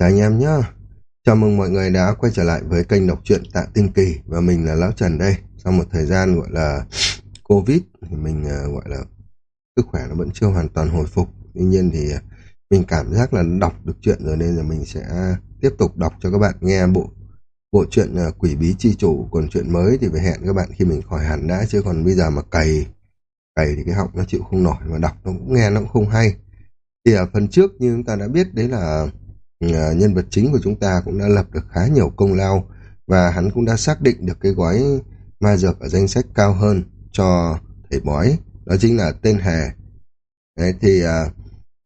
Chào anh em nhé. Chào mừng mọi người đã quay trở lại với kênh đọc truyện Tạ Tinh Kỳ và mình là Lão Trần đây. Sau một thời gian gọi là Covid thì mình à, gọi là sức khỏe nó vẫn chưa hoàn toàn hồi phục. Tuy nhiên thì à, mình cảm giác là đọc được chuyện rồi nên là mình sẽ tiếp tục đọc cho các bạn nghe bộ bộ truyện à, Quỷ Bí Chi Chủ. Còn chuyện mới thì phải hẹn các bạn khi mình khỏi hẳn đã, chứ còn bây giờ mà cày cày thì cái họng nó chịu không nổi mà đọc nó cũng nghe nó cũng không hay. Thì ở phần trước như chúng ta đã biết đấy là Ờ, nhân vật chính của chúng ta cũng đã lập được khá nhiều công lao và hắn cũng đã xác định được cái gói ma dược ở danh sách cao hơn cho thầy bói đó chính là tên hề. Đấy, thì à,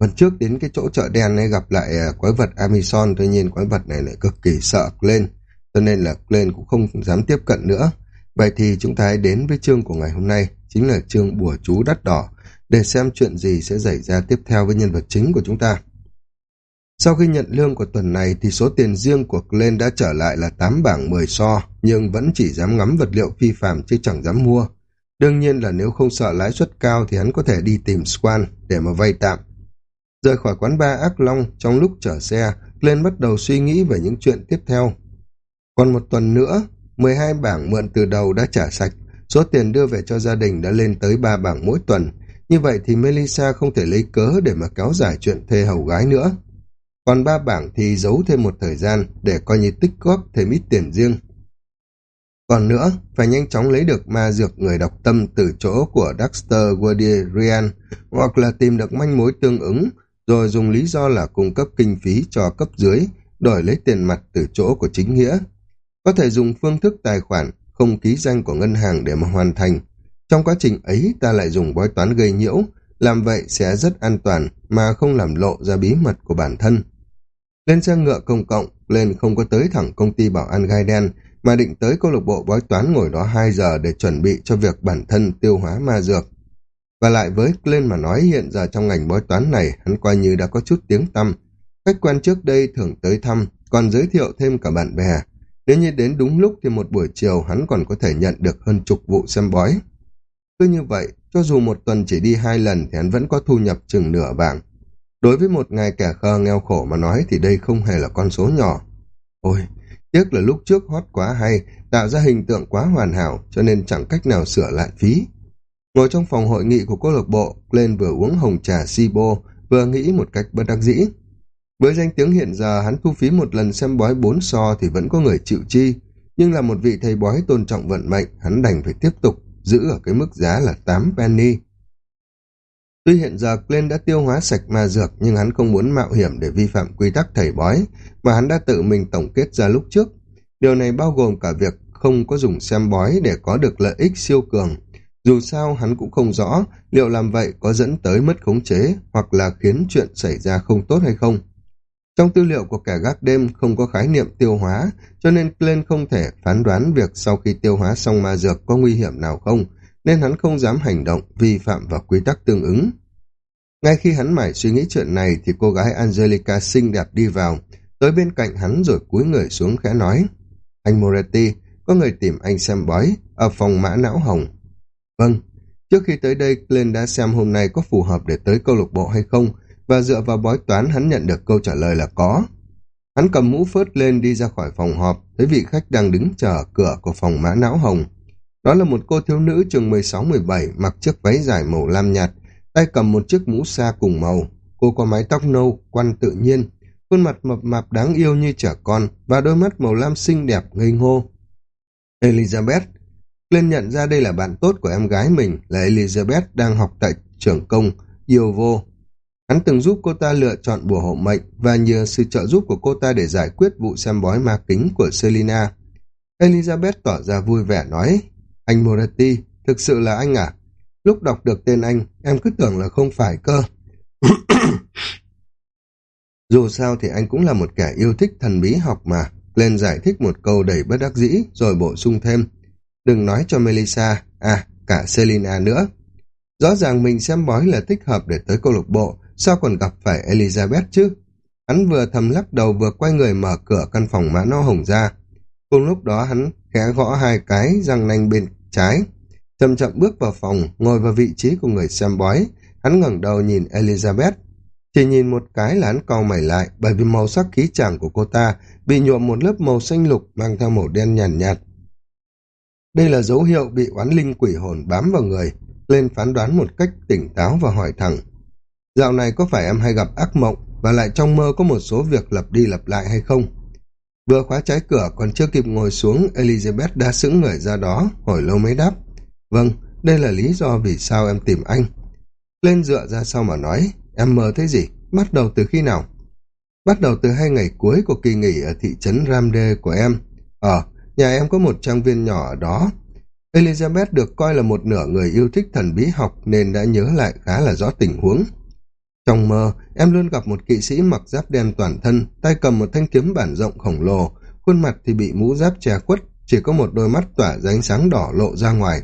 phần trước đến cái chỗ chợ đen ấy gặp lại à, quái vật Amazon tuy nhiên quái vật này lại cực kỳ sợ lên cho nên là lên cũng không dám tiếp cận nữa. Vậy thì chúng ta hãy đến với chương của ngày hôm nay chính là chương bùa chú đắt đỏ để xem chuyện gì sẽ xảy ra tiếp theo với nhân vật chính của chúng ta sau khi nhận lương của tuần này thì số tiền riêng của Glenn đã trở lại là 8 bảng 10 so, nhưng vẫn chỉ dám ngắm vật liệu phi phạm chứ chẳng dám mua. Đương nhiên là nếu không sợ lãi suất cao thì hắn có thể đi tìm Swan để mà vay tạm. Rời khỏi quán bar Ác Long trong lúc chở xe, Glenn bắt đầu suy nghĩ về những chuyện tiếp theo. Còn một tuần nữa, 12 bảng mượn từ đầu đã trả sạch, số tiền đưa về cho gia đình đã lên tới 3 bảng mỗi tuần. Như vậy thì Melissa không thể lấy cớ để mà kéo dài chuyện thê hầu gái nữa còn ba bảng thì giấu thêm một thời gian để coi như tích góp thêm ít tiền riêng. Còn nữa, phải nhanh chóng lấy được ma dược người đọc tâm từ chỗ của Dexter Guardian hoặc là tìm được manh mối tương ứng rồi dùng lý do là cung cấp kinh phí cho cấp dưới đổi lấy tiền mặt từ chỗ của chính nghĩa. Có thể dùng phương thức tài khoản không ký danh của ngân hàng để mà hoàn thành. Trong quá trình ấy ta lại dùng bói toán gây nhiễu, làm vậy sẽ rất an toàn mà không làm lộ ra bí mật của bản thân. Lên xe ngựa công cộng, lên không có tới thẳng công ty bảo an gai đen, mà định tới câu lạc bộ bói toán ngồi đó 2 giờ để chuẩn bị cho việc bản thân tiêu hóa ma dược. Và lại với Glenn mà nói hiện giờ trong ngành bói toán này, hắn coi như đã có chút tiếng tăm. Khách quen trước đây thường tới thăm, còn giới thiệu thêm cả bạn bè. Nếu như đến đúng lúc thì một buổi chiều hắn còn có thể nhận được hơn chục vụ xem bói. Cứ như vậy, cho dù một tuần chỉ đi hai lần thì hắn vẫn có thu nhập chừng nửa bảng. Đối với một ngài kẻ khờ nghèo khổ mà nói thì đây không hề là con số nhỏ. Ôi, tiếc là lúc trước hót quá hay, tạo ra hình tượng quá hoàn hảo cho nên chẳng cách nào sửa lại phí. Ngồi trong phòng hội nghị của câu lạc bộ, lên vừa uống hồng trà Sibo, vừa nghĩ một cách bất đắc dĩ. Với danh tiếng hiện giờ hắn thu phí một lần xem bói bốn so thì vẫn có người chịu chi, nhưng là một vị thầy bói tôn trọng vận mệnh, hắn đành phải tiếp tục giữ ở cái mức giá là 8 penny. Tuy hiện giờ Glenn đã tiêu hóa sạch ma dược nhưng hắn không muốn mạo hiểm để vi phạm quy tắc thầy bói mà hắn đã tự mình tổng kết ra lúc trước. Điều này bao gồm cả việc không có dùng xem bói để có được lợi ích siêu cường. Dù sao hắn cũng không rõ liệu làm vậy có dẫn tới mất khống chế hoặc là khiến chuyện xảy ra không tốt hay không. Trong tư liệu của kẻ gác đêm không có khái niệm tiêu hóa, cho nên Glenn không thể phán đoán việc sau khi tiêu hóa xong ma dược có nguy hiểm nào không, nên hắn không dám hành động vi phạm vào quy tắc tương ứng. Ngay khi hắn mải suy nghĩ chuyện này thì cô gái Angelica xinh đẹp đi vào, tới bên cạnh hắn rồi cúi người xuống khẽ nói. Anh Moretti, có người tìm anh xem bói, ở phòng mã não hồng. Vâng, trước khi tới đây Glenn đã xem hôm nay có phù hợp để tới câu lạc bộ hay không, và dựa vào bói toán hắn nhận được câu trả lời là có. Hắn cầm mũ phớt lên đi ra khỏi phòng họp, thấy vị khách đang đứng chờ cửa của phòng mã não hồng. Đó là một cô thiếu nữ chừng 16-17 mặc chiếc váy dài màu lam nhạt, tay cầm một chiếc mũ sa cùng màu. Cô có mái tóc nâu, quăn tự nhiên, khuôn mặt mập mạp đáng yêu như trẻ con và đôi mắt màu lam xinh đẹp ngây ngô. Elizabeth lên nhận ra đây là bạn tốt của em gái mình là Elizabeth đang học tại trường công Iovo. Hắn từng giúp cô ta lựa chọn bùa hộ mệnh và nhờ sự trợ giúp của cô ta để giải quyết vụ xem bói ma kính của Selina. Elizabeth tỏ ra vui vẻ nói, anh Moretti, thực sự là anh à? Lúc đọc được tên anh, em cứ tưởng là không phải cơ. Dù sao thì anh cũng là một kẻ yêu thích thần bí học mà. Lên giải thích một câu đầy bất đắc dĩ, rồi bổ sung thêm. Đừng nói cho Melissa, à, cả Selina nữa. Rõ ràng mình xem bói là thích hợp để tới câu lạc bộ, sao còn gặp phải Elizabeth chứ? Hắn vừa thầm lắc đầu vừa quay người mở cửa căn phòng mã no hồng ra. Cùng lúc đó hắn khẽ gõ hai cái răng nanh bên trái, chậm chậm bước vào phòng, ngồi vào vị trí của người xem bói. Hắn ngẩng đầu nhìn Elizabeth. Chỉ nhìn một cái là hắn cau mày lại bởi vì màu sắc khí chàng của cô ta bị nhuộm một lớp màu xanh lục mang theo màu đen nhàn nhạt, nhạt. Đây là dấu hiệu bị oán linh quỷ hồn bám vào người, lên phán đoán một cách tỉnh táo và hỏi thẳng. Dạo này có phải em hay gặp ác mộng và lại trong mơ có một số việc lặp đi lặp lại hay không? Vừa khóa trái cửa còn chưa kịp ngồi xuống, Elizabeth đã sững người ra đó, hỏi lâu mới đáp. Vâng, đây là lý do vì sao em tìm anh. Lên dựa ra sau mà nói, em mơ thấy gì? Bắt đầu từ khi nào? Bắt đầu từ hai ngày cuối của kỳ nghỉ ở thị trấn Ramde của em. Ờ, nhà em có một trang viên nhỏ ở đó. Elizabeth được coi là một nửa người yêu thích thần bí học nên đã nhớ lại khá là rõ tình huống. Trong mơ, em luôn gặp một kỵ sĩ mặc giáp đen toàn thân, tay cầm một thanh kiếm bản rộng khổng lồ, khuôn mặt thì bị mũ giáp che khuất, chỉ có một đôi mắt tỏa ra ánh sáng đỏ lộ ra ngoài.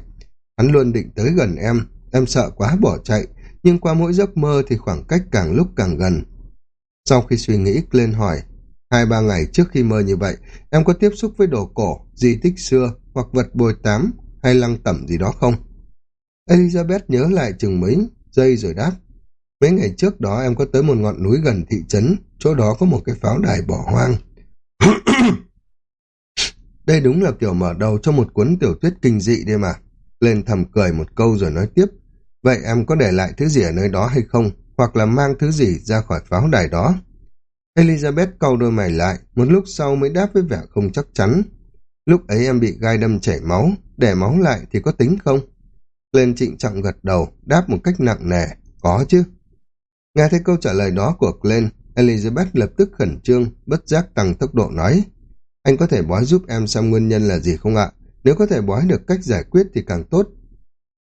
Hắn luôn định tới gần em, em sợ quá bỏ chạy, nhưng qua mỗi giấc mơ thì khoảng cách càng lúc càng gần. Sau khi suy nghĩ, lên hỏi, hai ba ngày trước khi mơ như vậy, em có tiếp xúc với đồ cổ, di tích xưa, hoặc vật bồi tám, hay lăng tẩm gì đó không? Elizabeth nhớ lại chừng mấy giây rồi đáp, Mấy ngày trước đó em có tới một ngọn núi gần thị trấn, chỗ đó có một cái pháo đài bỏ hoang. Đây đúng là kiểu mở đầu cho một cuốn tiểu thuyết kinh dị đây mà. Lên thầm cười một câu rồi nói tiếp. Vậy em có để lại thứ gì ở nơi đó hay không? Hoặc là mang thứ gì ra khỏi pháo đài đó? Elizabeth cau đôi mày lại, một lúc sau mới đáp với vẻ không chắc chắn. Lúc ấy em bị gai đâm chảy máu, để máu lại thì có tính không? Lên trịnh trọng gật đầu, đáp một cách nặng nề, có chứ. Nghe thấy câu trả lời đó của Glenn, Elizabeth lập tức khẩn trương, bất giác tăng tốc độ nói. Anh có thể bói giúp em xem nguyên nhân là gì không ạ? Nếu có thể bói được cách giải quyết thì càng tốt.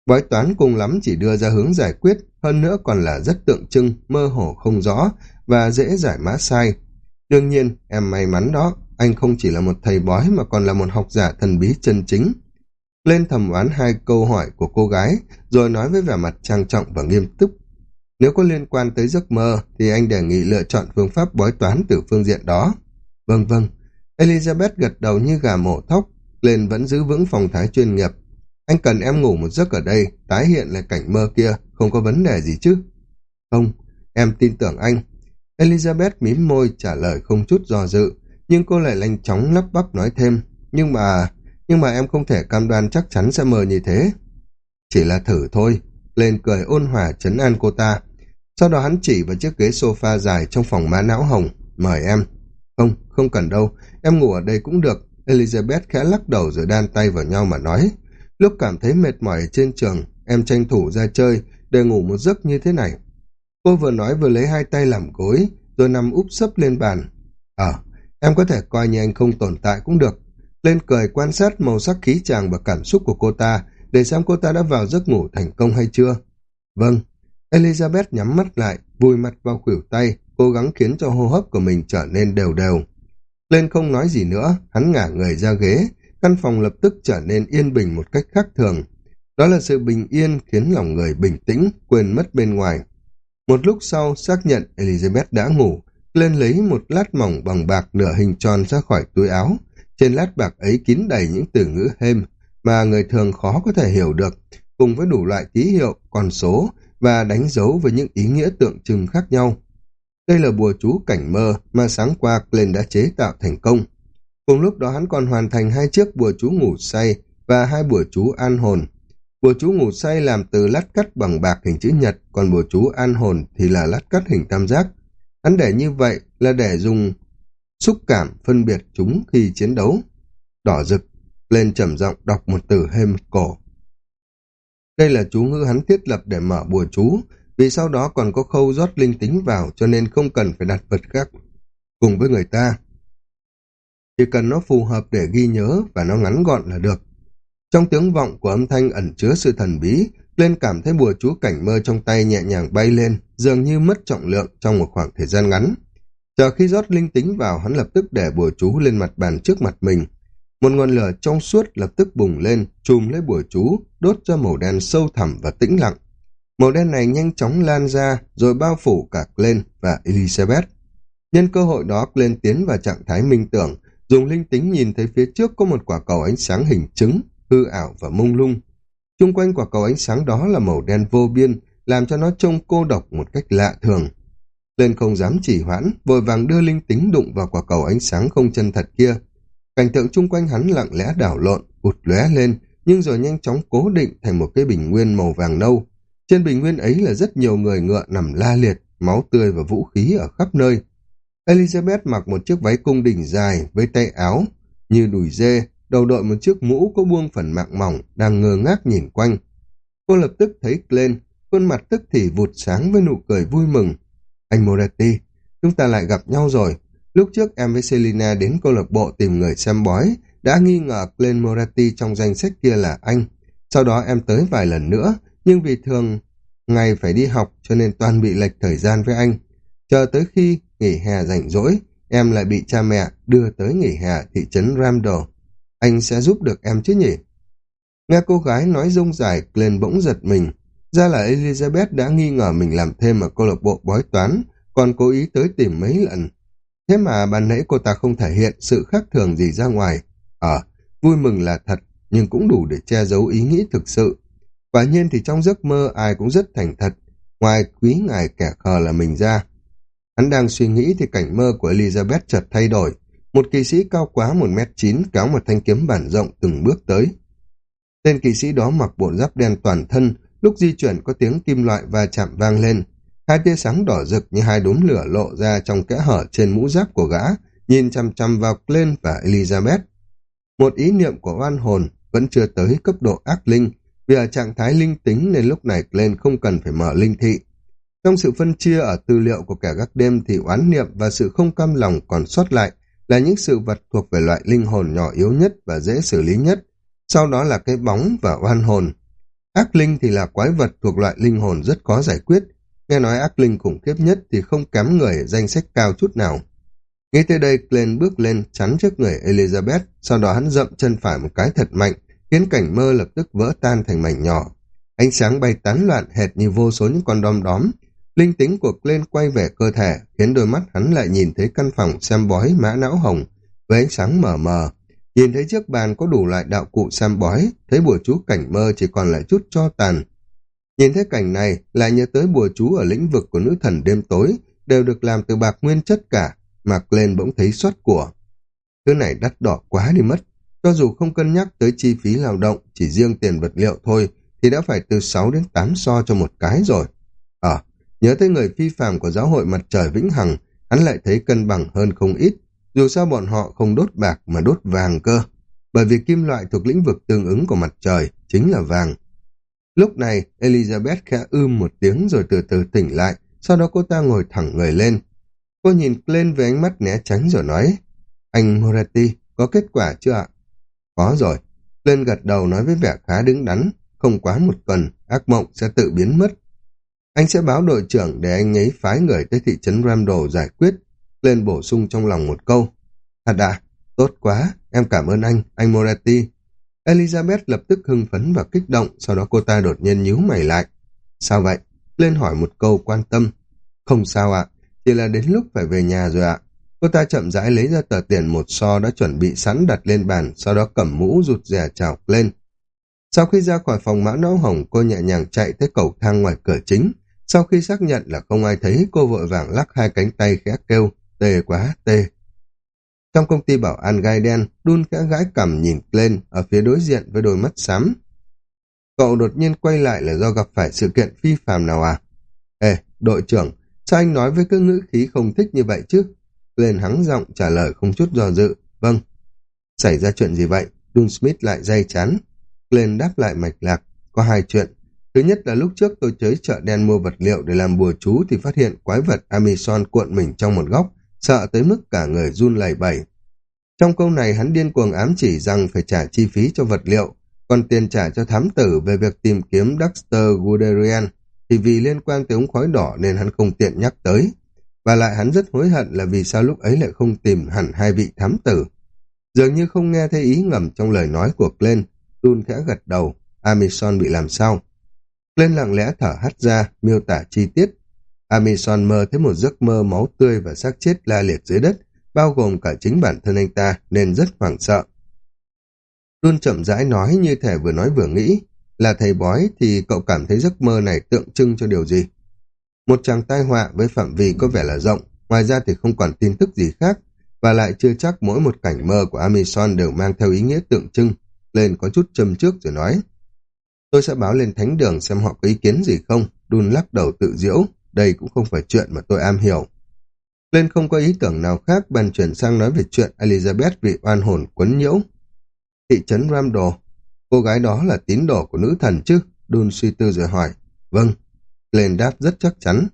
Bói toán cùng lắm chỉ đưa ra hướng giải quyết, hơn nữa còn là rất tượng trưng, mơ hồ không rõ và dễ giải mã sai. Đương nhiên, em may mắn đó, anh không chỉ là một thầy bói mà còn là một học giả thần bí chân chính. Lên thầm oán hai câu hỏi của cô gái, rồi nói với vẻ mặt trang trọng và nghiêm túc. Nếu có liên quan tới giấc mơ, thì anh đề nghị lựa chọn phương pháp bói toán từ phương diện đó. Vâng vâng. Elizabeth gật đầu như gà mổ thóc, lên vẫn giữ vững phong thái chuyên nghiệp. Anh cần em ngủ một giấc ở đây, tái hiện lại cảnh mơ kia, không có vấn đề gì chứ? Không, em tin tưởng anh. Elizabeth mím môi trả lời không chút do dự, nhưng cô lại lanh chóng lắp bắp nói thêm. Nhưng mà, nhưng mà em không thể cam đoan chắc chắn sẽ mơ như thế. Chỉ là thử thôi. Lên cười ôn hòa chấn an cô ta. Sau đó hắn chỉ vào chiếc ghế sofa dài trong phòng má não hồng. Mời em. Không, không cần đâu. Em ngủ ở đây cũng được. Elizabeth khẽ lắc đầu rồi đan tay vào nhau mà nói. Lúc cảm thấy mệt mỏi trên trường, em tranh thủ ra chơi để ngủ một giấc như thế này. Cô vừa nói vừa lấy hai tay làm gối, rồi nằm úp sấp lên bàn. Ờ, em có thể coi như anh không tồn tại cũng được. Lên cười quan sát màu sắc khí chàng và cảm xúc của cô ta, để xem cô ta đã vào giấc ngủ thành công hay chưa. Vâng, Elizabeth nhắm mắt lại, vùi mặt vào khuỷu tay, cố gắng khiến cho hô hấp của mình trở nên đều đều. Lên không nói gì nữa, hắn ngả người ra ghế, căn phòng lập tức trở nên yên bình một cách khác thường. Đó là sự bình yên khiến lòng người bình tĩnh, quên mất bên ngoài. Một lúc sau xác nhận Elizabeth đã ngủ, lên lấy một lát mỏng bằng bạc nửa hình tròn ra khỏi túi áo. Trên lát bạc ấy kín đầy những từ ngữ hêm mà người thường khó có thể hiểu được, cùng với đủ loại ký hiệu, con số và đánh dấu với những ý nghĩa tượng trưng khác nhau. Đây là bùa chú cảnh mơ mà sáng qua Glenn đã chế tạo thành công. Cùng lúc đó hắn còn hoàn thành hai chiếc bùa chú ngủ say và hai bùa chú an hồn. Bùa chú ngủ say làm từ lát cắt bằng bạc hình chữ nhật, còn bùa chú an hồn thì là lát cắt hình tam giác. Hắn để như vậy là để dùng xúc cảm phân biệt chúng khi chiến đấu. Đỏ rực, lên trầm giọng đọc một từ hêm cổ. Đây là chú ngữ hắn thiết lập để mở bùa chú, vì sau đó còn có khâu rót linh tính vào cho nên không cần phải đặt vật khác cùng với người ta. Chỉ cần nó phù hợp để ghi nhớ và nó ngắn gọn là được. Trong tiếng vọng của âm thanh ẩn chứa sự thần bí, lên cảm thấy bùa chú cảnh mơ trong tay nhẹ nhàng bay lên, dường như mất trọng lượng trong một khoảng thời gian ngắn. Chờ khi rót linh tính vào, hắn lập tức để bùa chú lên mặt bàn trước mặt mình. Một ngọn lửa trong suốt lập tức bùng lên, chùm lấy bùa chú, đốt cho màu đen sâu thẳm và tĩnh lặng. Màu đen này nhanh chóng lan ra, rồi bao phủ cả Glenn và Elizabeth. Nhân cơ hội đó, Glenn tiến vào trạng thái minh tưởng, dùng linh tính nhìn thấy phía trước có một quả cầu ánh sáng hình trứng, hư ảo và mông lung. Trung quanh quả cầu ánh sáng đó là màu đen vô biên, làm cho nó trông cô độc một cách lạ thường. Glenn không dám chỉ hoãn, vội vàng đưa linh tính đụng vào quả cầu ánh sáng không chân thật kia. Cảnh tượng chung quanh hắn lặng lẽ đảo lộn, ụt lóe lên, nhưng rồi nhanh chóng cố định thành một cái bình nguyên màu vàng nâu. Trên bình nguyên ấy là rất nhiều người ngựa nằm la liệt, máu tươi và vũ khí ở khắp nơi. Elizabeth mặc một chiếc váy cung đỉnh dài với tay áo như đùi dê, đầu đội một chiếc mũ có buông phần mạng mỏng, đang ngơ ngác nhìn quanh. Cô lập tức thấy lên, khuôn mặt tức thì vụt sáng với nụ cười vui mừng. Anh Moretti, chúng ta lại gặp nhau rồi. Lúc trước em với Selina đến câu lạc bộ tìm người xem bói, đã nghi ngờ Glenn Moratti trong danh sách kia là anh. Sau đó em tới vài lần nữa, nhưng vì thường ngày phải đi học cho nên toàn bị lệch thời gian với anh. Chờ tới khi nghỉ hè rảnh rỗi, em lại bị cha mẹ đưa tới nghỉ hè thị trấn Ramdo. Anh sẽ giúp được em chứ nhỉ? Nghe cô gái nói rông dài, Glenn bỗng giật mình. Ra là Elizabeth đã nghi ngờ mình làm thêm ở câu lạc bộ bói toán, còn cố ý tới tìm mấy lần. Thế mà ban nãy cô ta không thể hiện sự khác thường gì ra ngoài. Ờ, vui mừng là thật, nhưng cũng đủ để che giấu ý nghĩ thực sự. Quả nhiên thì trong giấc mơ ai cũng rất thành thật, ngoài quý ngài kẻ khờ là mình ra. Hắn đang suy nghĩ thì cảnh mơ của Elizabeth chợt thay đổi. Một kỳ sĩ cao quá một mét chín kéo một thanh kiếm bản rộng từng bước tới. Tên kỳ sĩ đó mặc bộ giáp đen toàn thân, lúc di chuyển có tiếng kim loại va chạm vang lên. Hai tia sáng đỏ rực như hai đốm lửa lộ ra trong kẽ hở trên mũ giáp của gã, nhìn chăm chăm vào Glenn và Elizabeth. Một ý niệm của oan hồn vẫn chưa tới cấp độ ác linh, vì ở trạng thái linh tính nên lúc này Glenn không cần phải mở linh thị. Trong sự phân chia ở tư liệu của kẻ gác đêm thì oán niệm và sự không cam lòng còn sót lại là những sự vật thuộc về loại linh hồn nhỏ yếu nhất và dễ xử lý nhất, sau đó là cái bóng và oan hồn. Ác linh thì là quái vật thuộc loại linh hồn rất khó giải quyết, nghe nói ác linh khủng khiếp nhất thì không kém người danh sách cao chút nào. Ngay tới đây, Glenn bước lên chắn trước người Elizabeth, sau đó hắn dậm chân phải một cái thật mạnh, khiến cảnh mơ lập tức vỡ tan thành mảnh nhỏ. Ánh sáng bay tán loạn hệt như vô số những con đom đóm. Linh tính của Glenn quay về cơ thể, khiến đôi mắt hắn lại nhìn thấy căn phòng xem bói mã não hồng, với ánh sáng mờ mờ. Nhìn thấy chiếc bàn có đủ loại đạo cụ xem bói, thấy bùa chú cảnh mơ chỉ còn lại chút cho tàn. Nhìn thấy cảnh này, là nhớ tới bùa chú ở lĩnh vực của nữ thần đêm tối, đều được làm từ bạc nguyên chất cả, mà Glenn bỗng thấy xót của. Thứ này đắt đỏ quá đi mất. Cho dù không cân nhắc tới chi phí lao động, chỉ riêng tiền vật liệu thôi, thì đã phải từ 6 đến 8 so cho một cái rồi. Ờ, nhớ tới người phi phạm của giáo hội mặt trời Vĩnh Hằng, hắn lại thấy cân bằng hơn không ít, dù sao bọn họ không đốt bạc mà đốt vàng cơ. Bởi vì kim loại thuộc lĩnh vực tương ứng của mặt trời chính là vàng. Lúc này, Elizabeth khẽ ưm một tiếng rồi từ từ tỉnh lại, sau đó cô ta ngồi thẳng người lên. Cô nhìn lên với ánh mắt né tránh rồi nói, anh Moretti, có kết quả chưa ạ? Có rồi. Lên gật đầu nói với vẻ khá đứng đắn, không quá một tuần, ác mộng sẽ tự biến mất. Anh sẽ báo đội trưởng để anh ấy phái người tới thị trấn Ramdo giải quyết. Lên bổ sung trong lòng một câu. Thật à, tốt quá, em cảm ơn anh, anh Moretti. Elizabeth lập tức hưng phấn và kích động, sau đó cô ta đột nhiên nhíu mày lại. Sao vậy? Lên hỏi một câu quan tâm. Không sao ạ, chỉ là đến lúc phải về nhà rồi ạ. Cô ta chậm rãi lấy ra tờ tiền một so đã chuẩn bị sẵn đặt lên bàn, sau đó cầm mũ rụt rè chào lên. Sau khi ra khỏi phòng mã não hồng, cô nhẹ nhàng chạy tới cầu thang ngoài cửa chính. Sau khi xác nhận là không ai thấy, cô vội vàng lắc hai cánh tay khẽ kêu, tê quá, tê. Trong công ty bảo an gai đen, đun khẽ gãi cầm nhìn lên ở phía đối diện với đôi mắt xám. Cậu đột nhiên quay lại là do gặp phải sự kiện phi phàm nào à? Ê, đội trưởng, sao anh nói với cứ ngữ khí không thích như vậy chứ? Lên hắng giọng trả lời không chút do dự. Vâng. Xảy ra chuyện gì vậy? Dun Smith lại dây chán. Lên đáp lại mạch lạc. Có hai chuyện. Thứ nhất là lúc trước tôi tới chợ đen mua vật liệu để làm bùa chú thì phát hiện quái vật Amazon cuộn mình trong một góc, sợ tới mức cả người run lẩy bẩy. Trong câu này hắn điên cuồng ám chỉ rằng phải trả chi phí cho vật liệu, còn tiền trả cho thám tử về việc tìm kiếm Dexter Guderian thì vì liên quan tới ống khói đỏ nên hắn không tiện nhắc tới. Và lại hắn rất hối hận là vì sao lúc ấy lại không tìm hẳn hai vị thám tử. Dường như không nghe thấy ý ngầm trong lời nói của Glenn, Tun khẽ gật đầu, Amison bị làm sao? Glenn lặng lẽ thở hắt ra, miêu tả chi tiết. Amison mơ thấy một giấc mơ máu tươi và xác chết la liệt dưới đất, bao gồm cả chính bản thân anh ta, nên rất hoảng sợ. Luôn chậm rãi nói như thể vừa nói vừa nghĩ, là thầy bói thì cậu cảm thấy giấc mơ này tượng trưng cho điều gì? Một chàng tai họa với phạm vi có vẻ là rộng, ngoài ra thì không còn tin tức gì khác, và lại chưa chắc mỗi một cảnh mơ của Amison đều mang theo ý nghĩa tượng trưng. Lên có chút châm trước rồi nói. Tôi sẽ báo lên thánh đường xem họ có ý kiến gì không. Đun lắc đầu tự diễu, đây cũng không phải chuyện mà tôi am hiểu. Lên không có ý tưởng nào khác, bàn chuyển sang nói về chuyện Elizabeth bị oan hồn quấn nhiễu. Thị trấn Ramdo, cô gái đó là tín đồ của nữ thần chứ? Đun suy tư rồi hỏi. Vâng. Lên đáp rất chắc chắn.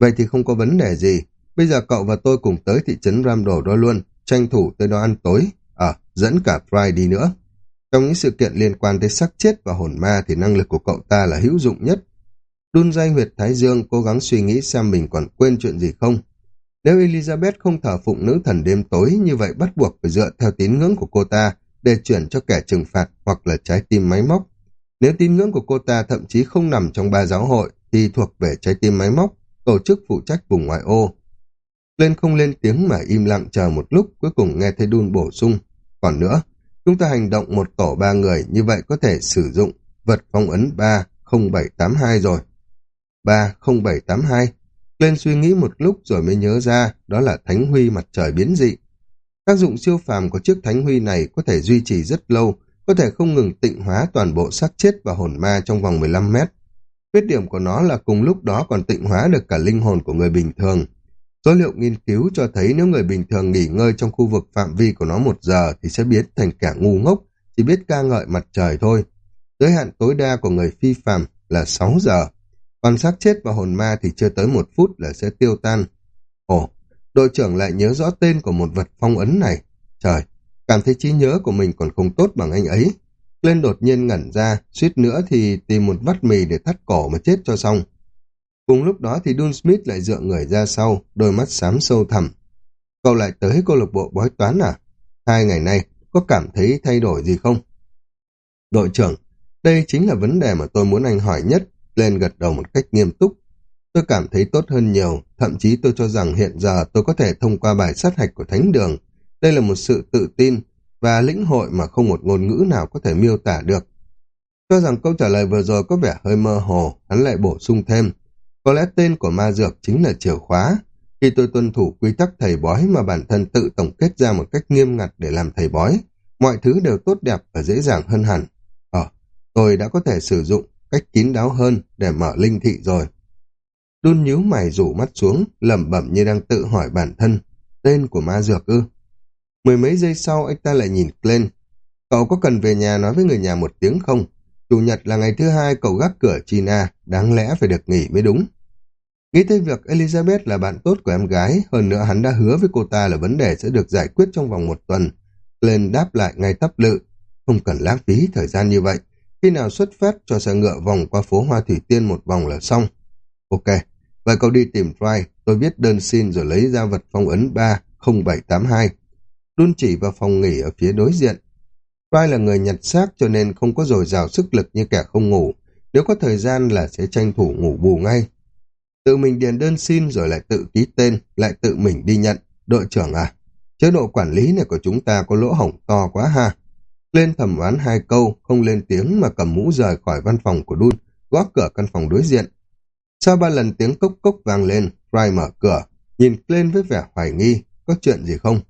Vậy thì không có vấn đề gì. Bây giờ cậu và tôi cùng tới thị trấn Ramdo đó luôn, tranh thủ tới đó ăn tối. Ờ, dẫn cả Fry đi nữa. Trong những sự kiện liên quan tới sắc chết và hồn ma thì năng lực của cậu ta là hữu dụng nhất. Đun dây huyệt Thái Dương cố gắng suy nghĩ xem mình còn quên chuyện gì không. Nếu Elizabeth không thờ phụng nữ thần đêm tối như vậy bắt buộc phải dựa theo tín ngưỡng của cô ta để chuyển cho kẻ trừng phạt hoặc là trái tim máy móc. Nếu tín ngưỡng của cô ta thậm chí không nằm trong ba giáo hội thì thuộc về trái tim máy móc, tổ chức phụ trách vùng ngoại ô. Lên không lên tiếng mà im lặng chờ một lúc cuối cùng nghe thấy đun bổ sung. Còn nữa, chúng ta hành động một tổ ba người như vậy có thể sử dụng vật phong ấn 30782 rồi. 30782 lên suy nghĩ một lúc rồi mới nhớ ra đó là thánh huy mặt trời biến dị. Tác dụng siêu phàm của chiếc thánh huy này có thể duy trì rất lâu, có thể không ngừng tịnh hóa toàn bộ xác chết và hồn ma trong vòng 15 mét. Khuyết điểm của nó là cùng lúc đó còn tịnh hóa được cả linh hồn của người bình thường. Số liệu nghiên cứu cho thấy nếu người bình thường nghỉ ngơi trong khu vực phạm vi của nó một giờ thì sẽ biến thành kẻ ngu ngốc, chỉ biết ca ngợi mặt trời thôi. Giới hạn tối đa của người phi phàm là 6 giờ. Còn xác chết và hồn ma thì chưa tới một phút là sẽ tiêu tan. Ồ, đội trưởng lại nhớ rõ tên của một vật phong ấn này. Trời, cảm thấy trí nhớ của mình còn không tốt bằng anh ấy. Lên đột nhiên ngẩn ra, suýt nữa thì tìm một vắt mì để thắt cổ mà chết cho xong. Cùng lúc đó thì Dun Smith lại dựa người ra sau, đôi mắt xám sâu thẳm. Cậu lại tới câu lạc bộ bói toán à? Hai ngày nay, có cảm thấy thay đổi gì không? Đội trưởng, đây chính là vấn đề mà tôi muốn anh hỏi nhất lên gật đầu một cách nghiêm túc. Tôi cảm thấy tốt hơn nhiều, thậm chí tôi cho rằng hiện giờ tôi có thể thông qua bài sát hạch của Thánh Đường. Đây là một sự tự tin và lĩnh hội mà không một ngôn ngữ nào có thể miêu tả được. Cho rằng câu trả lời vừa rồi có vẻ hơi mơ hồ, hắn lại bổ sung thêm. Có lẽ tên của ma dược chính là chìa khóa. Khi tôi tuân thủ quy tắc thầy bói mà bản thân tự tổng kết ra một cách nghiêm ngặt để làm thầy bói, mọi thứ đều tốt đẹp và dễ dàng hơn hẳn. Ờ, tôi đã có thể sử dụng cách kín đáo hơn để mở linh thị rồi. Đun nhíu mày rủ mắt xuống, lẩm bẩm như đang tự hỏi bản thân, tên của ma dược ư. Mười mấy giây sau anh ta lại nhìn lên. Cậu có cần về nhà nói với người nhà một tiếng không? Chủ nhật là ngày thứ hai cậu gác cửa China, đáng lẽ phải được nghỉ mới đúng. Nghĩ tới việc Elizabeth là bạn tốt của em gái, hơn nữa hắn đã hứa với cô ta là vấn đề sẽ được giải quyết trong vòng một tuần. Lên đáp lại ngay tấp lự, không cần lãng phí thời gian như vậy. Khi nào xuất phát cho xe ngựa vòng qua phố Hoa Thủy Tiên một vòng là xong. Ok, vậy cậu đi tìm Fry, tôi viết đơn xin rồi lấy ra vật phong ấn 30782. Đun chỉ vào phòng nghỉ ở phía đối diện. Fry là người nhặt xác cho nên không có dồi dào sức lực như kẻ không ngủ. Nếu có thời gian là sẽ tranh thủ ngủ bù ngay. Tự mình điền đơn xin rồi lại tự ký tên, lại tự mình đi nhận. Đội trưởng à, chế độ quản lý này của chúng ta có lỗ hổng to quá ha. Lên thẩm oán hai câu, không lên tiếng mà cầm mũ rời khỏi văn phòng của Đun, gõ cửa căn phòng đối diện. Sau ba lần tiếng cốc cốc vang lên, Fry mở cửa, nhìn lên với vẻ hoài nghi, có chuyện gì không?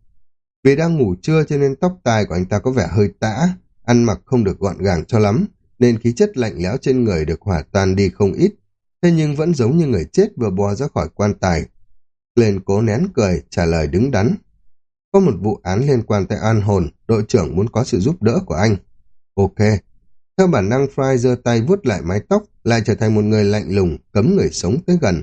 Vì đang ngủ trưa cho nên tóc tai của anh ta có vẻ hơi tã, ăn mặc không được gọn gàng cho lắm, nên khí chất lạnh lẽo trên người được hòa tan đi không ít, thế nhưng vẫn giống như người chết vừa bò ra khỏi quan tài. Lên cố nén cười, trả lời đứng đắn. Có một vụ án liên quan tới an hồn, đội trưởng muốn có sự giúp đỡ của anh. Ok. Theo bản năng Fry giơ tay vuốt lại mái tóc, lại trở thành một người lạnh lùng, cấm người sống tới gần.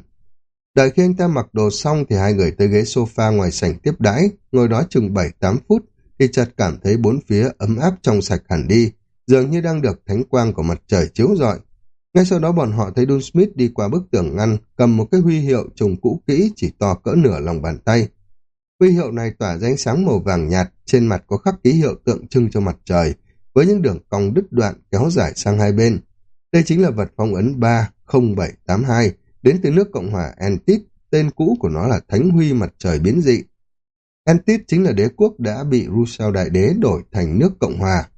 Đợi khi anh ta mặc đồ xong thì hai người tới ghế sofa ngoài sảnh tiếp đãi, ngồi đó chừng 7-8 phút, thì chợt cảm thấy bốn phía ấm áp trong sạch hẳn đi, dường như đang được thánh quang của mặt trời chiếu rọi. Ngay sau đó bọn họ thấy Dun Smith đi qua bức tường ngăn, cầm một cái huy hiệu trùng cũ kỹ chỉ to cỡ nửa lòng bàn tay, Huy hiệu này tỏa ra ánh sáng màu vàng nhạt, trên mặt có khắc ký hiệu tượng trưng cho mặt trời, với những đường cong đứt đoạn kéo dài sang hai bên. Đây chính là vật phong ấn 30782, đến từ nước Cộng hòa Antit, tên cũ của nó là Thánh Huy Mặt Trời Biến Dị. Antit chính là đế quốc đã bị Rousseau Đại Đế đổi thành nước Cộng hòa.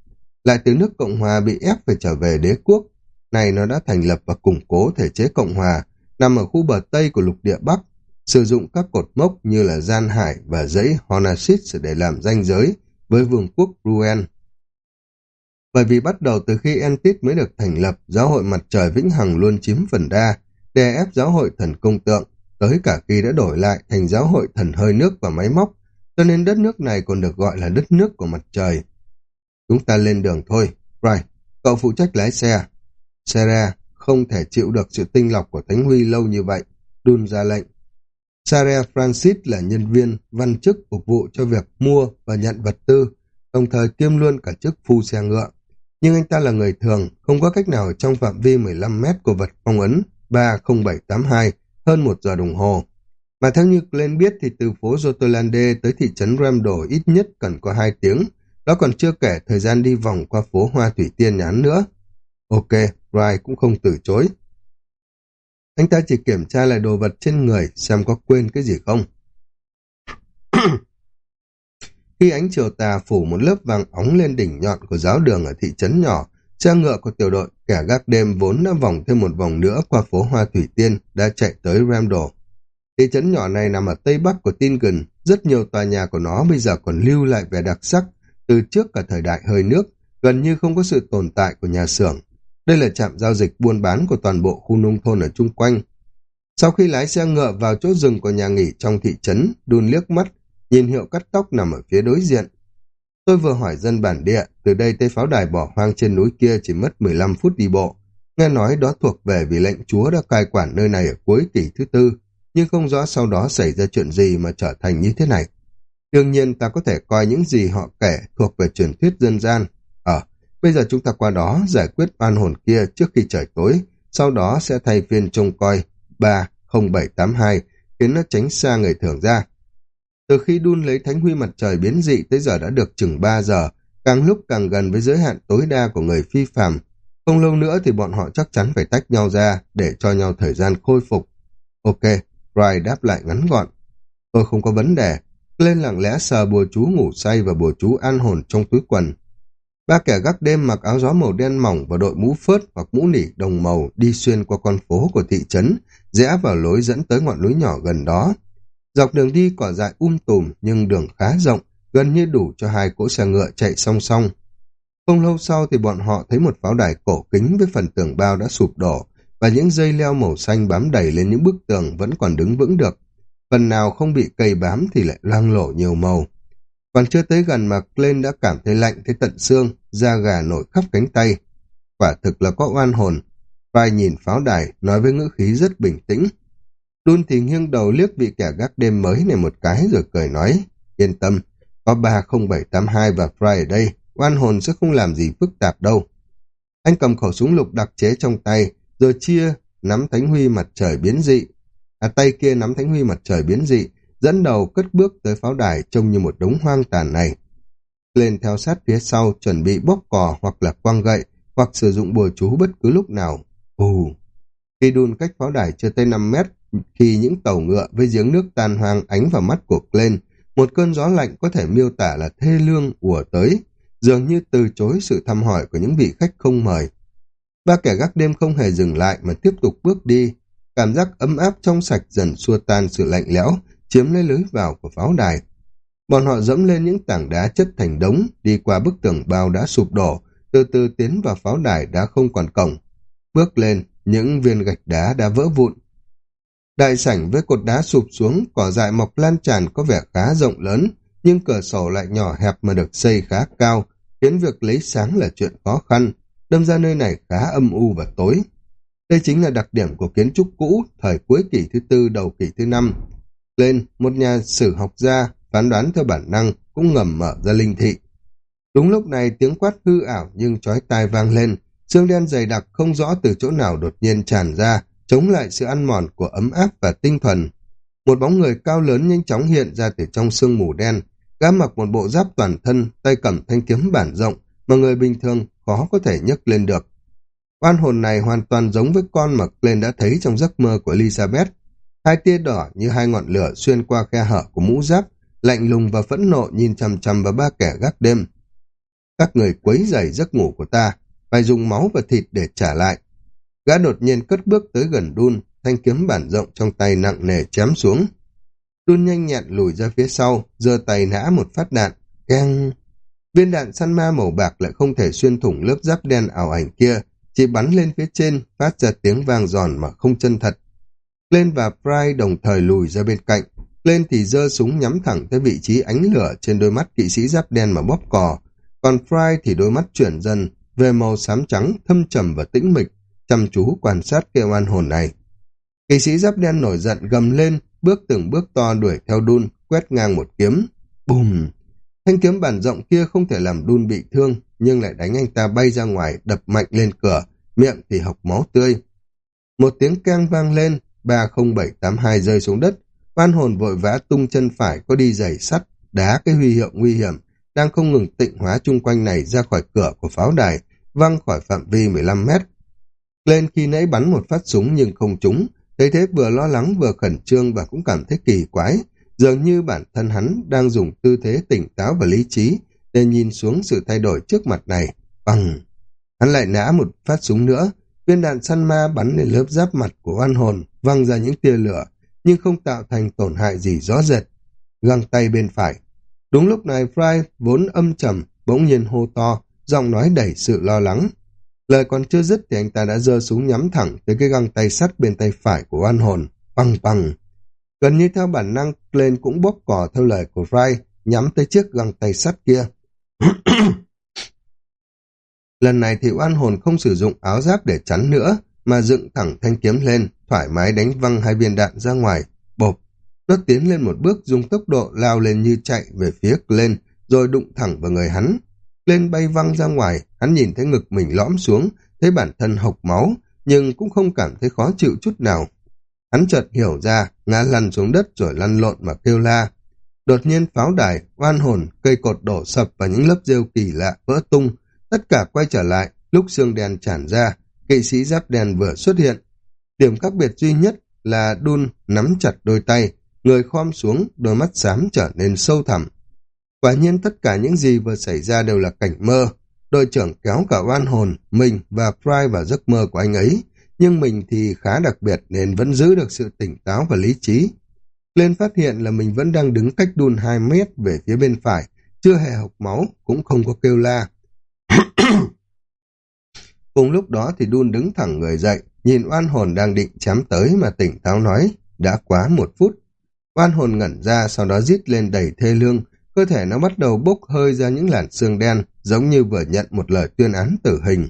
Lại từ nước Cộng hòa bị ép phải trở về đế quốc, này nó đã thành lập và củng cố thể chế Cộng hòa, nằm ở khu bờ Tây của lục địa Bắc, sử dụng các cột mốc như là Gian Hải và dãy Honasit để làm ranh giới với vương quốc Ruen. Bởi vì bắt đầu từ khi Entit mới được thành lập, giáo hội mặt trời vĩnh hằng luôn chiếm phần đa, đè ép giáo hội thần công tượng, tới cả khi đã đổi lại thành giáo hội thần hơi nước và máy móc, cho nên đất nước này còn được gọi là đất nước của mặt trời. Chúng ta lên đường thôi. Right, cậu phụ trách lái xe. Sarah không thể chịu được sự tinh lọc của Thánh Huy lâu như vậy. Đun ra lệnh. Sarah Francis là nhân viên, văn chức phục vụ cho việc mua và nhận vật tư, đồng thời kiêm luôn cả chức phu xe ngựa. Nhưng anh ta là người thường, không có cách nào trong phạm vi 15 mét của vật phong ấn 30782 hơn một giờ đồng hồ. Mà theo như Glenn biết thì từ phố Jotolande tới thị trấn Ramdo ít nhất cần có 2 tiếng, đó còn chưa kể thời gian đi vòng qua phố Hoa Thủy Tiên nhán nữa. Ok, Rai cũng không từ chối. Anh ta chỉ kiểm tra lại đồ vật trên người xem có quên cái gì không. Khi ánh chiều tà phủ một lớp vàng óng lên đỉnh nhọn của giáo đường ở thị trấn nhỏ, xe ngựa của tiểu đội kẻ gác đêm vốn đã vòng thêm một vòng nữa qua phố Hoa Thủy Tiên đã chạy tới Ramdo. Thị trấn nhỏ này nằm ở tây bắc của Tingen. rất nhiều tòa nhà của nó bây giờ còn lưu lại vẻ đặc sắc từ trước cả thời đại hơi nước, gần như không có sự tồn tại của nhà xưởng. Đây là trạm giao dịch buôn bán của toàn bộ khu nông thôn ở chung quanh. Sau khi lái xe ngựa vào chỗ rừng của nhà nghỉ trong thị trấn, đun liếc mắt, nhìn hiệu cắt tóc nằm ở phía đối diện. Tôi vừa hỏi dân bản địa, từ đây tới pháo đài bỏ hoang trên núi kia chỉ mất 15 phút đi bộ. Nghe nói đó thuộc về vì lệnh chúa đã cai quản nơi này ở cuối kỷ thứ tư, nhưng không rõ sau đó xảy ra chuyện gì mà trở thành như thế này. Đương nhiên ta có thể coi những gì họ kể thuộc về truyền thuyết dân gian. Bây giờ chúng ta qua đó giải quyết oan hồn kia trước khi trời tối, sau đó sẽ thay phiên trông coi 30782 khiến nó tránh xa người thường ra. Từ khi đun lấy thánh huy mặt trời biến dị tới giờ đã được chừng 3 giờ, càng lúc càng gần với giới hạn tối đa của người phi phàm. Không lâu nữa thì bọn họ chắc chắn phải tách nhau ra để cho nhau thời gian khôi phục. Ok, Rai đáp lại ngắn gọn. Tôi không có vấn đề. Lên lặng lẽ sờ bùa chú ngủ say và bùa chú an hồn trong túi quần. Ba kẻ gác đêm mặc áo gió màu đen mỏng và đội mũ phớt hoặc mũ nỉ đồng màu đi xuyên qua con phố của thị trấn, rẽ vào lối dẫn tới ngọn núi nhỏ gần đó. Dọc đường đi cỏ dại um tùm nhưng đường khá rộng, gần như đủ cho hai cỗ xe ngựa chạy song song. Không lâu sau thì bọn họ thấy một pháo đài cổ kính với phần tường bao đã sụp đổ và những dây leo màu xanh bám đầy lên những bức tường vẫn còn đứng vững được. Phần nào không bị cây bám thì lại loang lổ nhiều màu. Còn chưa tới gần mà Glenn đã cảm thấy lạnh tới tận xương, da gà nổi khắp cánh tay. Quả thực là có oan hồn. Vai nhìn pháo đài, nói với ngữ khí rất bình tĩnh. Đun thì nghiêng đầu liếc vị kẻ gác đêm mới này một cái rồi cười nói, yên tâm, có 30782 và Fry ở đây, oan hồn sẽ không làm gì phức tạp đâu. Anh cầm khẩu súng lục đặc chế trong tay, rồi chia nắm thánh huy mặt trời biến dị. À tay kia nắm thánh huy mặt trời biến dị, dẫn đầu cất bước tới pháo đài trông như một đống hoang tàn này. Lên theo sát phía sau, chuẩn bị bóp cò hoặc là quăng gậy, hoặc sử dụng bùa chú bất cứ lúc nào. Ù! Khi đun cách pháo đài chưa tới 5 mét, khi những tàu ngựa với giếng nước tan hoang ánh vào mắt của lên, một cơn gió lạnh có thể miêu tả là thê lương ùa tới, dường như từ chối sự thăm hỏi của những vị khách không mời. Ba kẻ gác đêm không hề dừng lại mà tiếp tục bước đi, cảm giác ấm áp trong sạch dần xua tan sự lạnh lẽo, chiếm lấy lưới vào của pháo đài. Bọn họ dẫm lên những tảng đá chất thành đống, đi qua bức tường bao đã sụp đổ, từ từ tiến vào pháo đài đã không còn cổng. Bước lên, những viên gạch đá đã vỡ vụn, Đại sảnh với cột đá sụp xuống, cỏ dại mọc lan tràn có vẻ khá rộng lớn, nhưng cửa sổ lại nhỏ hẹp mà được xây khá cao, khiến việc lấy sáng là chuyện khó khăn, đâm ra nơi này khá âm u và tối. Đây chính là đặc điểm của kiến trúc cũ, thời cuối kỷ thứ tư đầu kỷ thứ năm. Lên, một nhà sử học gia, phán đoán theo bản năng, cũng ngầm mở ra linh thị. Đúng lúc này tiếng quát hư ảo nhưng chói tai vang lên, xương đen dày đặc không rõ từ chỗ nào đột nhiên tràn ra, chống lại sự ăn mòn của ấm áp và tinh thần. Một bóng người cao lớn nhanh chóng hiện ra từ trong sương mù đen, gã mặc một bộ giáp toàn thân, tay cầm thanh kiếm bản rộng, mà người bình thường khó có thể nhấc lên được. Oan hồn này hoàn toàn giống với con mà Glenn đã thấy trong giấc mơ của Elizabeth. Hai tia đỏ như hai ngọn lửa xuyên qua khe hở của mũ giáp, lạnh lùng và phẫn nộ nhìn chằm chằm vào ba kẻ gác đêm. Các người quấy rầy giấc ngủ của ta, phải dùng máu và thịt để trả lại. Gã đột nhiên cất bước tới gần đun, thanh kiếm bản rộng trong tay nặng nề chém xuống. Đun nhanh nhẹn lùi ra phía sau, giơ tay nã một phát đạn, keng. Viên đạn săn ma màu bạc lại không thể xuyên thủng lớp giáp đen ảo ảnh kia, chỉ bắn lên phía trên, phát ra tiếng vang giòn mà không chân thật. Lên và Fry đồng thời lùi ra bên cạnh, lên thì giơ súng nhắm thẳng tới vị trí ánh lửa trên đôi mắt kỵ sĩ giáp đen mà bóp cò, còn Fry thì đôi mắt chuyển dần về màu xám trắng, thâm trầm và tĩnh mịch, chăm chú quan sát kêu oan hồn này. Kỵ sĩ giáp đen nổi giận gầm lên, bước từng bước to đuổi theo đun, quét ngang một kiếm. Bùm! Thanh kiếm bản rộng kia không thể làm đun bị thương, nhưng lại đánh anh ta bay ra ngoài, đập mạnh lên cửa, miệng thì học máu tươi. Một tiếng keng vang lên, 30782 rơi xuống đất, Phan hồn vội vã tung chân phải có đi giày sắt, đá cái huy hiệu nguy hiểm, đang không ngừng tịnh hóa chung quanh này ra khỏi cửa của pháo đài, văng khỏi phạm vi 15 mét. Lên khi nãy bắn một phát súng nhưng không trúng, thấy thế vừa lo lắng vừa khẩn trương và cũng cảm thấy kỳ quái, dường như bản thân hắn đang dùng tư thế tỉnh táo và lý trí để nhìn xuống sự thay đổi trước mặt này. Bằng! Hắn lại nã một phát súng nữa, viên đạn săn ma bắn lên lớp giáp mặt của oan hồn, văng ra những tia lửa, nhưng không tạo thành tổn hại gì rõ rệt. Găng tay bên phải. Đúng lúc này Fry vốn âm trầm, bỗng nhiên hô to, giọng nói đầy sự lo lắng. Lời còn chưa dứt thì anh ta đã giơ súng nhắm thẳng tới cái găng tay sắt bên tay phải của oan hồn. Băng băng. Gần như theo bản năng, Glenn cũng bóp cỏ theo lời của Fry, nhắm tới chiếc găng tay sắt kia. Lần này thì oan hồn không sử dụng áo giáp để chắn nữa, mà dựng thẳng thanh kiếm lên, thoải mái đánh văng hai viên đạn ra ngoài. Bộp! Nó tiến lên một bước dùng tốc độ lao lên như chạy về phía lên rồi đụng thẳng vào người hắn. Lên bay văng ra ngoài, hắn nhìn thấy ngực mình lõm xuống, thấy bản thân hộc máu, nhưng cũng không cảm thấy khó chịu chút nào. Hắn chợt hiểu ra, ngã lăn xuống đất rồi lăn lộn mà kêu la. Đột nhiên pháo đài, oan hồn, cây cột đổ sập và những lớp rêu kỳ lạ vỡ tung. Tất cả quay trở lại, lúc xương đen tràn ra, kỵ sĩ giáp đen vừa xuất hiện. Điểm khác biệt duy nhất là đun nắm chặt đôi tay, người khom xuống, đôi mắt xám trở nên sâu thẳm. Quả nhiên tất cả những gì vừa xảy ra đều là cảnh mơ. Đội trưởng kéo cả oan hồn, mình và Fry vào giấc mơ của anh ấy, nhưng mình thì khá đặc biệt nên vẫn giữ được sự tỉnh táo và lý trí. Lên phát hiện là mình vẫn đang đứng cách đun 2 mét về phía bên phải, chưa hề hộc máu, cũng không có kêu la. Cùng lúc đó thì đun đứng thẳng người dậy, nhìn oan hồn đang định chém tới mà tỉnh táo nói, đã quá một phút. Oan hồn ngẩn ra, sau đó rít lên đầy thê lương, cơ thể nó bắt đầu bốc hơi ra những làn xương đen, giống như vừa nhận một lời tuyên án tử hình.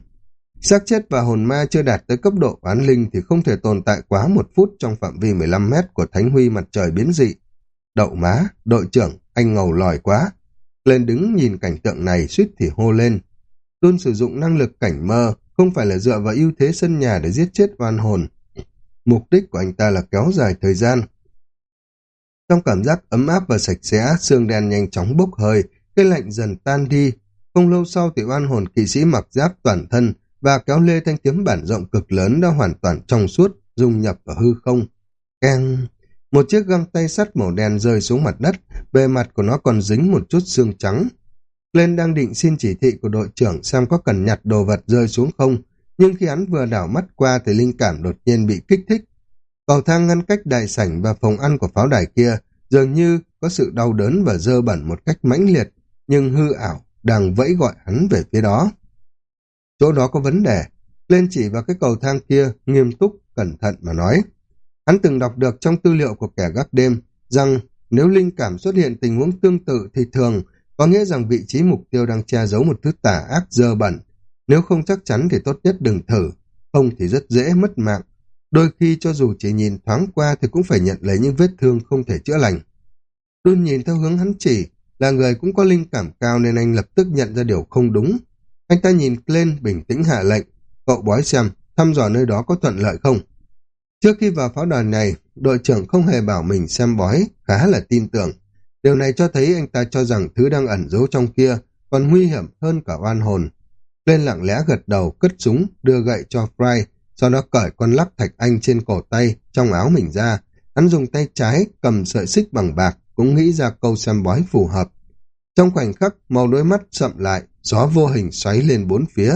xác chết và hồn ma chưa đạt tới cấp độ oán linh thì không thể tồn tại quá một phút trong phạm vi 15 mét của thánh huy mặt trời biến dị. Đậu má, đội trưởng, anh ngầu lòi quá. Lên đứng nhìn cảnh tượng này suýt thì hô lên. đun sử dụng năng lực cảnh mơ, không phải là dựa vào ưu thế sân nhà để giết chết oan hồn. Mục đích của anh ta là kéo dài thời gian, trong cảm giác ấm áp và sạch sẽ, xương đen nhanh chóng bốc hơi, cái lạnh dần tan đi. Không lâu sau thì oan hồn kỵ sĩ mặc giáp toàn thân và kéo lê thanh kiếm bản rộng cực lớn đã hoàn toàn trong suốt, dung nhập vào hư không. Keng! Một chiếc găng tay sắt màu đen rơi xuống mặt đất, bề mặt của nó còn dính một chút xương trắng. Lên đang định xin chỉ thị của đội trưởng xem có cần nhặt đồ vật rơi xuống không, nhưng khi hắn vừa đảo mắt qua thì linh cảm đột nhiên bị kích thích, Cầu thang ngăn cách đại sảnh và phòng ăn của pháo đài kia dường như có sự đau đớn và dơ bẩn một cách mãnh liệt, nhưng hư ảo đang vẫy gọi hắn về phía đó. Chỗ đó có vấn đề, lên chỉ vào cái cầu thang kia, nghiêm túc, cẩn thận mà nói. Hắn từng đọc được trong tư liệu của kẻ gác đêm rằng nếu linh cảm xuất hiện tình huống tương tự thì thường có nghĩa rằng vị trí mục tiêu đang che giấu một thứ tà ác dơ bẩn. Nếu không chắc chắn thì tốt nhất đừng thử, không thì rất dễ mất mạng Đôi khi cho dù chỉ nhìn thoáng qua thì cũng phải nhận lấy những vết thương không thể chữa lành. Đun nhìn theo hướng hắn chỉ, là người cũng có linh cảm cao nên anh lập tức nhận ra điều không đúng. Anh ta nhìn lên bình tĩnh hạ lệnh, cậu bói xem, thăm dò nơi đó có thuận lợi không. Trước khi vào pháo đài này, đội trưởng không hề bảo mình xem bói, khá là tin tưởng. Điều này cho thấy anh ta cho rằng thứ đang ẩn giấu trong kia còn nguy hiểm hơn cả oan hồn. Lên lặng lẽ gật đầu, cất súng, đưa gậy cho Fry, sau đó cởi con lắc thạch anh trên cổ tay, trong áo mình ra. Hắn dùng tay trái cầm sợi xích bằng bạc, cũng nghĩ ra câu xem bói phù hợp. Trong khoảnh khắc, màu đôi mắt sậm lại, gió vô hình xoáy lên bốn phía.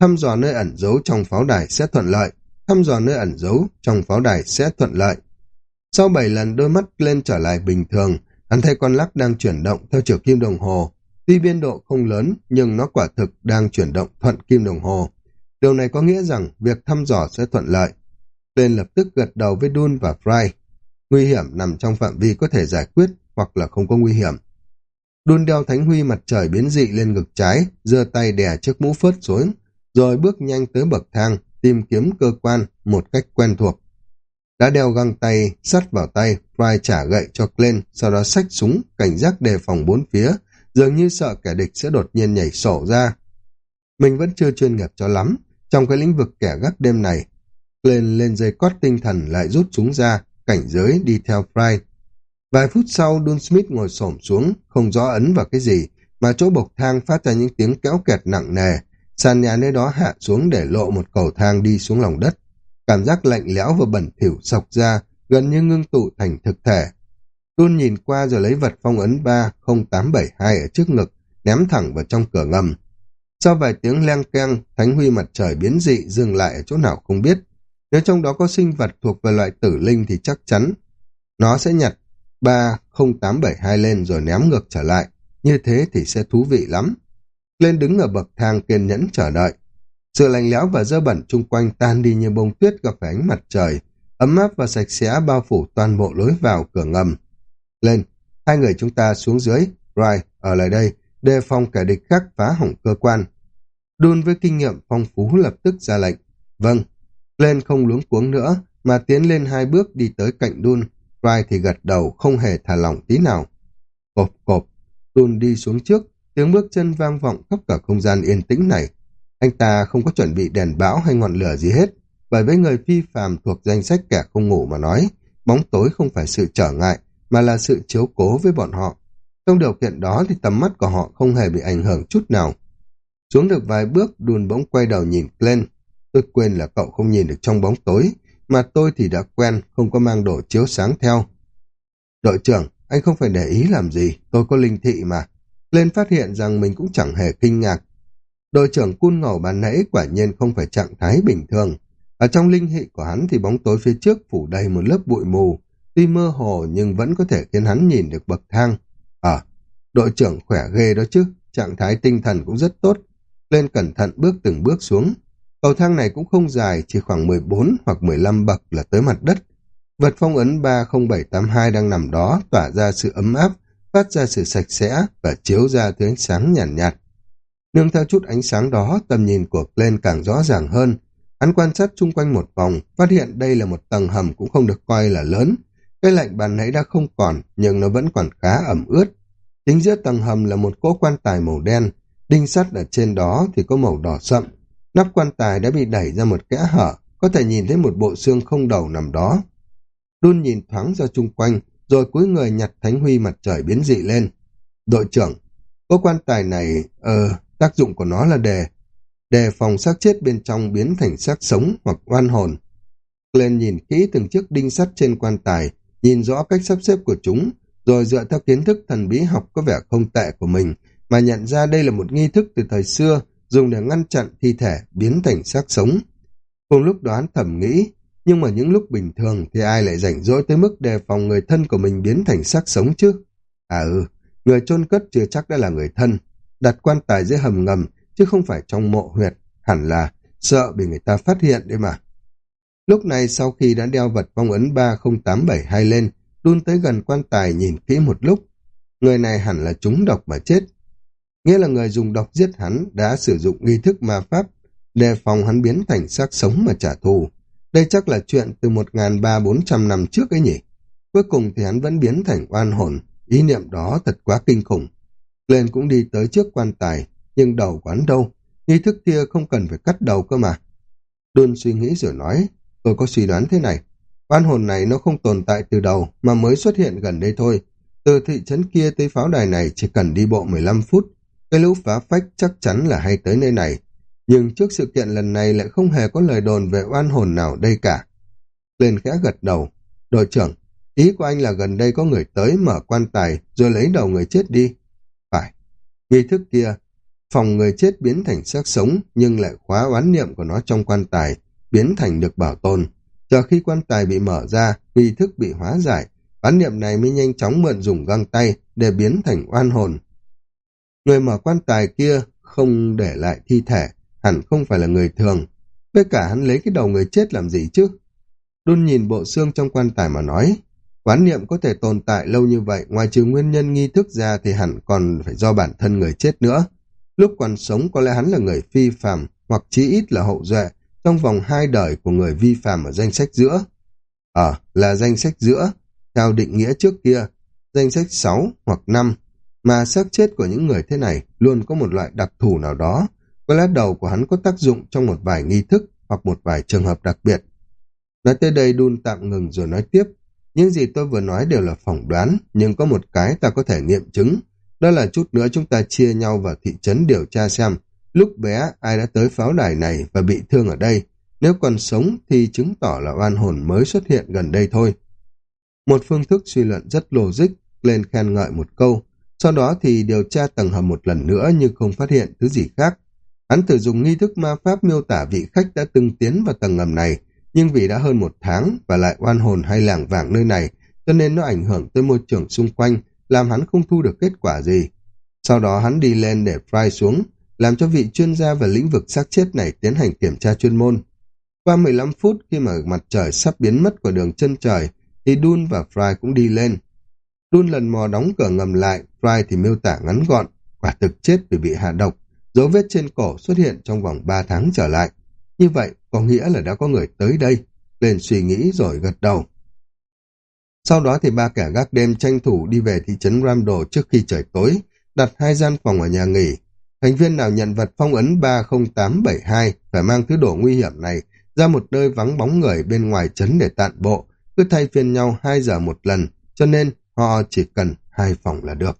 Thăm dò nơi ẩn giấu trong pháo đài sẽ thuận lợi. thăm dò nơi ẩn giấu trong pháo đài sẽ thuận lợi. Sau bảy lần đôi mắt lên trở lại bình thường, hắn thấy con lắc đang chuyển động theo chiều kim đồng hồ. Tuy biên độ không lớn, nhưng nó quả thực đang chuyển động thuận kim đồng hồ. Điều này có nghĩa rằng việc thăm dò sẽ thuận lợi. Lên lập tức gật đầu với Dun và Fry. Nguy hiểm nằm trong phạm vi có thể giải quyết hoặc là không có nguy hiểm. Đun đeo thánh huy mặt trời biến dị lên ngực trái, giơ tay đè chiếc mũ phớt xuống, rồi bước nhanh tới bậc thang, tìm kiếm cơ quan một cách quen thuộc. Đã đeo găng tay, sắt vào tay, Fry trả gậy cho Glenn, sau đó xách súng, cảnh giác đề phòng bốn phía, dường như sợ kẻ địch sẽ đột nhiên nhảy sổ ra. Mình vẫn chưa chuyên nghiệp cho lắm, trong cái lĩnh vực kẻ gác đêm này. Glenn lên dây cót tinh thần lại rút súng ra, cảnh giới đi theo Fry. Vài phút sau, Dun Smith ngồi xổm xuống, không rõ ấn vào cái gì, mà chỗ bậc thang phát ra những tiếng kéo kẹt nặng nề. Sàn nhà nơi đó hạ xuống để lộ một cầu thang đi xuống lòng đất. Cảm giác lạnh lẽo và bẩn thỉu sọc ra, gần như ngưng tụ thành thực thể. Đun nhìn qua rồi lấy vật phong ấn 30872 ở trước ngực, ném thẳng vào trong cửa ngầm. Sau vài tiếng leng keng, thánh huy mặt trời biến dị dừng lại ở chỗ nào không biết. Nếu trong đó có sinh vật thuộc về loại tử linh thì chắc chắn nó sẽ nhặt 30872 lên rồi ném ngược trở lại. Như thế thì sẽ thú vị lắm. Lên đứng ở bậc thang kiên nhẫn chờ đợi. Sự lạnh lẽo và dơ bẩn chung quanh tan đi như bông tuyết gặp phải ánh mặt trời, ấm áp và sạch sẽ bao phủ toàn bộ lối vào cửa ngầm. Lên, hai người chúng ta xuống dưới, Rai, ở lại đây, đề phòng kẻ địch khác phá hỏng cơ quan. Đun với kinh nghiệm phong phú lập tức ra lệnh. Vâng, lên không luống cuống nữa, mà tiến lên hai bước đi tới cạnh Đun. Rai thì gật đầu, không hề thả lỏng tí nào. Cộp cộp, Đun đi xuống trước, tiếng bước chân vang vọng khắp cả không gian yên tĩnh này. Anh ta không có chuẩn bị đèn bão hay ngọn lửa gì hết, bởi với người phi phàm thuộc danh sách kẻ không ngủ mà nói, bóng tối không phải sự trở ngại, mà là sự chiếu cố với bọn họ. Trong điều kiện đó thì tầm mắt của họ không hề bị ảnh hưởng chút nào. Xuống được vài bước, đùn bỗng quay đầu nhìn lên. Tôi quên là cậu không nhìn được trong bóng tối, mà tôi thì đã quen, không có mang đồ chiếu sáng theo. Đội trưởng, anh không phải để ý làm gì, tôi có linh thị mà. Lên phát hiện rằng mình cũng chẳng hề kinh ngạc, Đội trưởng cun ngầu bàn nãy quả nhiên không phải trạng thái bình thường. Ở trong linh hệ của hắn thì bóng tối phía trước phủ đầy một lớp bụi mù, tuy mơ hồ nhưng vẫn có thể khiến hắn nhìn được bậc thang. À, đội trưởng khỏe ghê đó chứ, trạng thái tinh thần cũng rất tốt. Lên cẩn thận bước từng bước xuống. Cầu thang này cũng không dài, chỉ khoảng 14 hoặc 15 bậc là tới mặt đất. Vật phong ấn 30782 đang nằm đó tỏa ra sự ấm áp, phát ra sự sạch sẽ và chiếu ra thứ ánh sáng nhàn nhạt, nhạt. Nương theo chút ánh sáng đó, tầm nhìn của Glenn càng rõ ràng hơn. Hắn quan sát chung quanh một vòng, phát hiện đây là một tầng hầm cũng không được coi là lớn. Cái lạnh bàn nãy đã không còn, nhưng nó vẫn còn khá ẩm ướt. Chính giữa tầng hầm là một cỗ quan tài màu đen, đinh sắt ở trên đó thì có màu đỏ sậm. Nắp quan tài đã bị đẩy ra một kẽ hở, có thể nhìn thấy một bộ xương không đầu nằm đó. Đun nhìn thoáng ra chung quanh, rồi cuối người nhặt thánh huy mặt trời biến dị lên. Đội trưởng, cỗ quan tài này, ờ, Tác dụng của nó là đề đề phòng xác chết bên trong biến thành xác sống hoặc oan hồn. Glenn nhìn kỹ từng chiếc đinh sắt trên quan tài, nhìn rõ cách sắp xếp của chúng, rồi dựa theo kiến thức thần bí học có vẻ không tệ của mình, mà nhận ra đây là một nghi thức từ thời xưa dùng để ngăn chặn thi thể biến thành xác sống. Cùng lúc đoán thẩm nghĩ, nhưng mà những lúc bình thường thì ai lại rảnh rỗi tới mức đề phòng người thân của mình biến thành xác sống chứ? À ừ, người chôn cất chưa chắc đã là người thân, đặt quan tài dưới hầm ngầm, chứ không phải trong mộ huyệt, hẳn là sợ bị người ta phát hiện đấy mà. Lúc này sau khi đã đeo vật phong ấn 30872 lên, đun tới gần quan tài nhìn kỹ một lúc. Người này hẳn là trúng độc mà chết. Nghĩa là người dùng độc giết hắn đã sử dụng nghi thức ma pháp đề phòng hắn biến thành xác sống mà trả thù. Đây chắc là chuyện từ 1.300-400 năm trước ấy nhỉ. Cuối cùng thì hắn vẫn biến thành oan hồn. Ý niệm đó thật quá kinh khủng. Lên cũng đi tới trước quan tài, nhưng đầu quán đâu, nghi thức kia không cần phải cắt đầu cơ mà. đun suy nghĩ rồi nói, tôi có suy đoán thế này, oan hồn này nó không tồn tại từ đầu mà mới xuất hiện gần đây thôi. Từ thị trấn kia tới pháo đài này chỉ cần đi bộ 15 phút, cái lũ phá phách chắc chắn là hay tới nơi này. Nhưng trước sự kiện lần này lại không hề có lời đồn về oan hồn nào đây cả. Lên khẽ gật đầu, đội trưởng, ý của anh là gần đây có người tới mở quan tài rồi lấy đầu người chết đi. Nghi thức kia, phòng người chết biến thành xác sống nhưng lại khóa oán niệm của nó trong quan tài, biến thành được bảo tồn. Chờ khi quan tài bị mở ra, nghi thức bị hóa giải, oán niệm này mới nhanh chóng mượn dùng găng tay để biến thành oan hồn. Người mở quan tài kia không để lại thi thể, hẳn không phải là người thường. Với cả hắn lấy cái đầu người chết làm gì chứ? đun nhìn bộ xương trong quan tài mà nói, quán niệm có thể tồn tại lâu như vậy, ngoài trừ nguyên nhân nghi thức ra thì hẳn còn phải do bản thân người chết nữa. Lúc còn sống có lẽ hắn là người phi phàm hoặc chí ít là hậu duệ trong vòng hai đời của người vi phạm ở danh sách giữa. Ờ, à, là danh sách giữa, theo định nghĩa trước kia, danh sách 6 hoặc 5, mà xác chết của những người thế này luôn có một loại đặc thù nào đó. Có lẽ đầu của hắn có tác dụng trong một vài nghi thức hoặc một vài trường hợp đặc biệt. Nói tới đây Đun tạm ngừng rồi nói tiếp. Những gì tôi vừa nói đều là phỏng đoán, nhưng có một cái ta có thể nghiệm chứng. Đó là chút nữa chúng ta chia nhau vào thị trấn điều tra xem lúc bé ai đã tới pháo đài này và bị thương ở đây. Nếu còn sống thì chứng tỏ là oan hồn mới xuất hiện gần đây thôi. Một phương thức suy luận rất logic, lên khen ngợi một câu. Sau đó thì điều tra tầng hầm một lần nữa nhưng không phát hiện thứ gì khác. Hắn thử dùng nghi thức ma pháp miêu tả vị khách đã từng tiến vào tầng ngầm này, nhưng vì đã hơn một tháng và lại oan hồn hay làng vàng nơi này, cho nên nó ảnh hưởng tới môi trường xung quanh, làm hắn không thu được kết quả gì. Sau đó hắn đi lên để fry xuống, làm cho vị chuyên gia về lĩnh vực xác chết này tiến hành kiểm tra chuyên môn. Qua 15 phút khi mà mặt trời sắp biến mất của đường chân trời, thì Dun và Fry cũng đi lên. Dun lần mò đóng cửa ngầm lại, Fry thì miêu tả ngắn gọn, quả thực chết vì bị hạ độc, dấu vết trên cổ xuất hiện trong vòng 3 tháng trở lại. Như vậy có nghĩa là đã có người tới đây. Lên suy nghĩ rồi gật đầu. Sau đó thì ba kẻ gác đêm tranh thủ đi về thị trấn Ramdo trước khi trời tối, đặt hai gian phòng ở nhà nghỉ. Thành viên nào nhận vật phong ấn 30872 phải mang thứ đồ nguy hiểm này ra một nơi vắng bóng người bên ngoài trấn để tạn bộ, cứ thay phiên nhau 2 giờ một lần, cho nên họ chỉ cần hai phòng là được.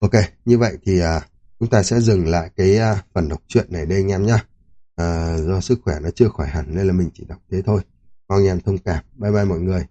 Ok, như vậy thì à, chúng ta sẽ dừng lại cái à, phần đọc truyện này đây anh em nhé à, do sức khỏe nó chưa khỏi hẳn nên là mình chỉ đọc thế thôi. Mong anh em thông cảm. Bye bye mọi người.